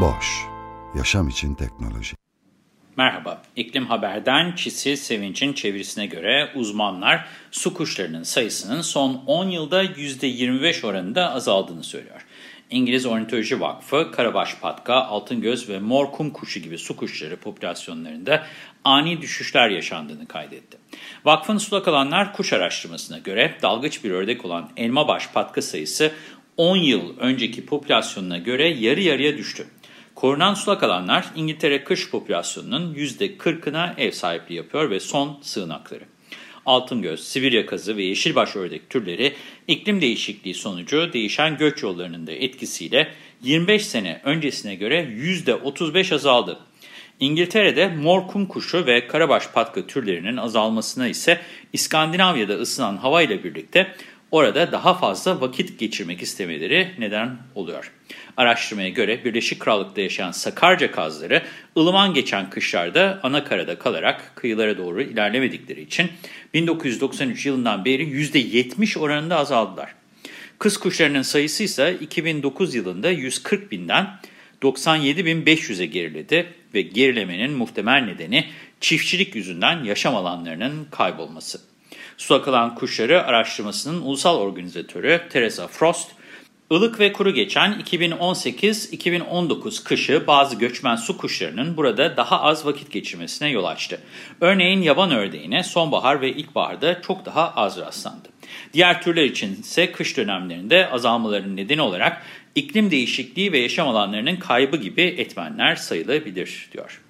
Boş, yaşam için teknoloji. Merhaba, İklim Haber'den Çisil Sevinç'in çevirisine göre uzmanlar su kuşlarının sayısının son 10 yılda %25 oranında azaldığını söylüyor. İngiliz Ornitoloji Vakfı, karabaş patka, altıngöz ve mor kum kuşu gibi su kuşları popülasyonlarında ani düşüşler yaşandığını kaydetti. Vakfın sulak alanlar kuş araştırmasına göre dalgıç bir ördek olan elmabaş patka sayısı 10 yıl önceki popülasyonuna göre yarı yarıya düştü. Korunan sulak alanlar İngiltere kış popülasyonunun %40'ına ev sahipliği yapıyor ve son sığınakları. Altıngöz, Sibirya kazı ve yeşilbaş ördek türleri iklim değişikliği sonucu değişen göç yollarının da etkisiyle 25 sene öncesine göre %35 azaldı. İngiltere'de mor kum kuşu ve karabaş patka türlerinin azalmasına ise İskandinavya'da ısınan hava ile birlikte orada daha fazla vakit geçirmek istemeleri neden oluyor. Araştırmaya göre Birleşik Krallık'ta yaşayan Sakarca kazları ılıman geçen kışlarda ana karada kalarak kıyılara doğru ilerlemedikleri için 1993 yılından beri %70 oranında azaldılar. Kız kuşlarının sayısı ise 2009 yılında 140 binden 97.500'e geriledi ve gerilemenin muhtemel nedeni çiftçilik yüzünden yaşam alanlarının kaybolması. Su akılan kuşları araştırmasının ulusal organizatörü Teresa Frost, ılık ve kuru geçen 2018-2019 kışı bazı göçmen su kuşlarının burada daha az vakit geçirmesine yol açtı. Örneğin yaban ördeğine sonbahar ve ilkbaharda çok daha az rastlandı. Diğer türler için ise kış dönemlerinde azalmaların nedeni olarak iklim değişikliği ve yaşam alanlarının kaybı gibi etmenler sayılabilir, diyor.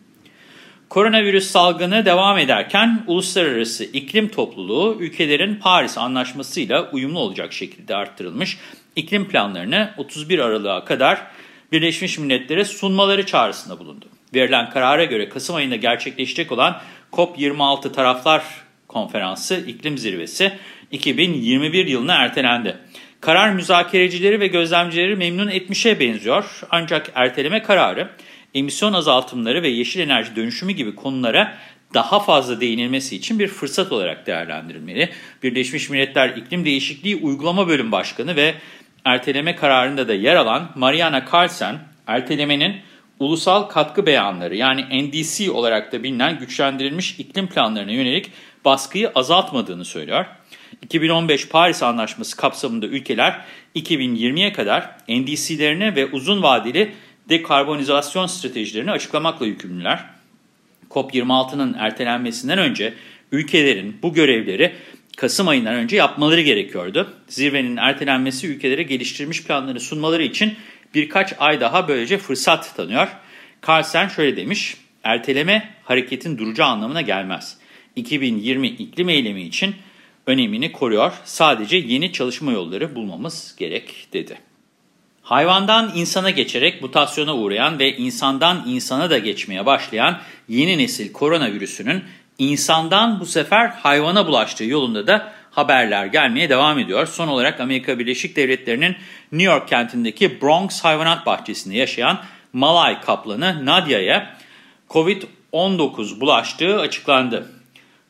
Koronavirüs salgını devam ederken uluslararası iklim topluluğu ülkelerin Paris Anlaşması'yla uyumlu olacak şekilde arttırılmış iklim planlarını 31 Aralık'a kadar Birleşmiş Milletler'e sunmaları çağrısında bulundu. Verilen karara göre Kasım ayında gerçekleşecek olan COP26 Taraflar Konferansı İklim Zirvesi 2021 yılına ertelendi. Karar müzakerecileri ve gözlemcileri memnun etmişe benziyor ancak erteleme kararı emisyon azaltımları ve yeşil enerji dönüşümü gibi konulara daha fazla değinilmesi için bir fırsat olarak değerlendirilmeli. Birleşmiş Milletler İklim Değişikliği Uygulama Bölüm Başkanı ve erteleme kararında da yer alan Mariana Carlsen, ertelemenin ulusal katkı beyanları yani NDC olarak da bilinen güçlendirilmiş iklim planlarına yönelik baskıyı azaltmadığını söylüyor. 2015 Paris Anlaşması kapsamında ülkeler 2020'ye kadar NDC'lerini ve uzun vadeli dekarbonizasyon stratejilerini açıklamakla yükümlüler. COP26'nın ertelenmesinden önce ülkelerin bu görevleri Kasım ayından önce yapmaları gerekiyordu. Zirvenin ertelenmesi ülkelere geliştirilmiş planları sunmaları için birkaç ay daha böylece fırsat tanıyor. Carlsen şöyle demiş, erteleme hareketin duracağı anlamına gelmez. 2020 iklim eylemi için önemini koruyor. Sadece yeni çalışma yolları bulmamız gerek dedi. Hayvandan insana geçerek mutasyona uğrayan ve insandan insana da geçmeye başlayan yeni nesil koronavirüsünün insandan bu sefer hayvana bulaştığı yolunda da haberler gelmeye devam ediyor. Son olarak Amerika Birleşik Devletleri'nin New York kentindeki Bronx Hayvanat Bahçesi'nde yaşayan Malay kaplanı Nadia'ya COVID-19 bulaştığı açıklandı.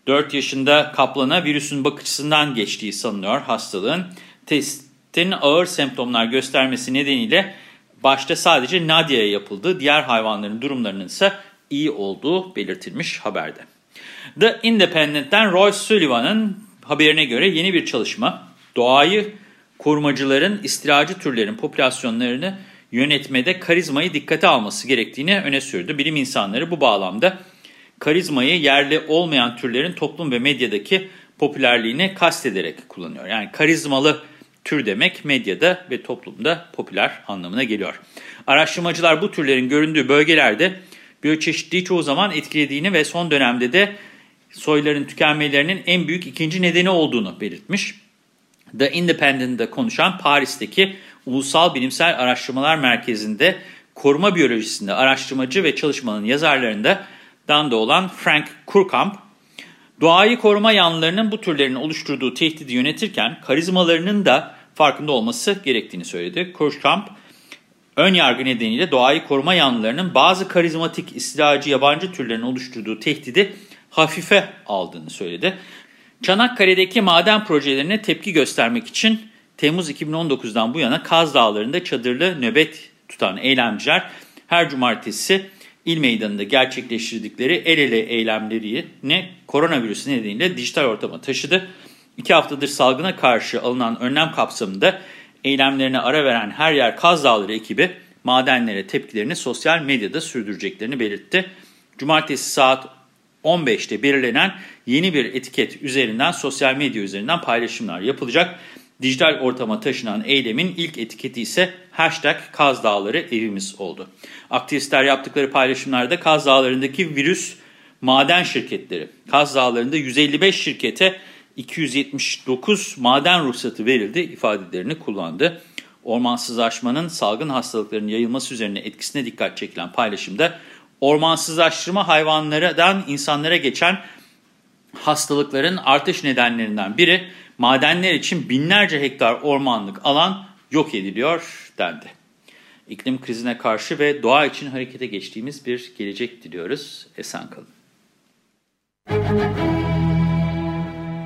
4 yaşında kaplana virüsün bakıcısından geçtiği sanılıyor hastalığın. Testin ağır semptomlar göstermesi nedeniyle başta sadece Nadia'ya yapıldı. Diğer hayvanların durumlarının ise iyi olduğu belirtilmiş haberde. The Independent'ten Roy Sullivan'ın haberine göre yeni bir çalışma doğayı korumacıların istilacı türlerin popülasyonlarını yönetmede karizmayı dikkate alması gerektiğini öne sürdü. Bilim insanları bu bağlamda karizmayı yerli olmayan türlerin toplum ve medyadaki popülerliğine kastederek kullanıyor. Yani karizmalı tür demek medyada ve toplumda popüler anlamına geliyor. Araştırmacılar bu türlerin göründüğü bölgelerde biyoçeşitliği çoğu zaman etkilediğini ve son dönemde de soyların tükenmelerinin en büyük ikinci nedeni olduğunu belirtmiş. The Independent'da konuşan Paris'teki Ulusal Bilimsel Araştırmalar Merkezi'nde koruma biyolojisinde araştırmacı ve çalışmanın yazarlarından da olan Frank Kurkamp, doğayı koruma yanlılarının bu türlerin oluşturduğu tehdidi yönetirken karizmalarının da farkında olması gerektiğini söyledi. Kurkamp, ön yargı nedeniyle doğayı koruma yanlılarının bazı karizmatik istilacı yabancı türlerin oluşturduğu tehdidi hafife aldığını söyledi. Çanakkale'deki maden projelerine tepki göstermek için Temmuz 2019'dan bu yana Kaz Dağları'nda çadırlı nöbet tutan eylemciler her cumartesi il meydanında gerçekleştirdikleri el ele eylemlerini koronavirüs nedeniyle dijital ortama taşıdı. İki haftadır salgına karşı alınan önlem kapsamında eylemlerine ara veren Her Yer Kaz Dağları ekibi madenlere tepkilerini sosyal medyada sürdüreceklerini belirtti. Cumartesi saat 15'te belirlenen yeni bir etiket üzerinden sosyal medya üzerinden paylaşımlar yapılacak. Dijital ortama taşınan eylemin ilk etiketi ise hashtag Kaz Dağları evimiz oldu. Aktivistler yaptıkları paylaşımlarda Kaz Dağları'ndaki virüs maden şirketleri, Kaz Dağları'nda 155 şirkete 279 maden ruhsatı verildi ifadelerini kullandı. Ormansızlaşmanın salgın hastalıkların yayılması üzerine etkisine dikkat çekilen paylaşımda ormansızlaştırma hayvanlardan insanlara geçen hastalıkların artış nedenlerinden biri madenler için binlerce hektar ormanlık alan yok ediliyor dendi. İklim krizine karşı ve doğa için harekete geçtiğimiz bir gelecek diliyoruz. Esen kalın.